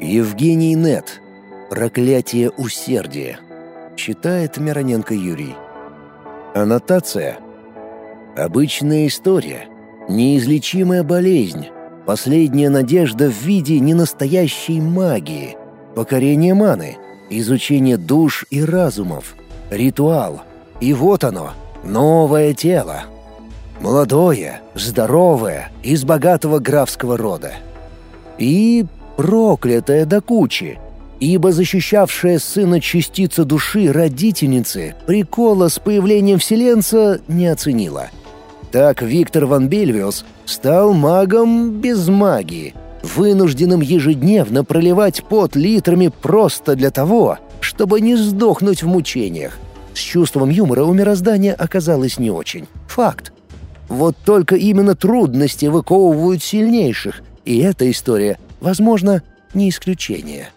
Евгений Нет. Проклятие усердия. Читает Мироненко Юрий. Аннотация. Обычная история. Неизлечимая болезнь. Последняя надежда в виде ненастоящей магии. Покорение маны. Изучение душ и разумов. Ритуал. И вот оно. Новое тело. Молодое, здоровое, из богатого графского рода. И проклятая до кучи, ибо защищавшая сына частица души родительницы прикола с появлением вселенца не оценила. Так Виктор Ван Бельвиус стал магом без магии, вынужденным ежедневно проливать пот литрами просто для того, чтобы не сдохнуть в мучениях. С чувством юмора у мироздания оказалось не очень. Факт. Вот только именно трудности выковывают сильнейших, и эта история, возможно, не исключение.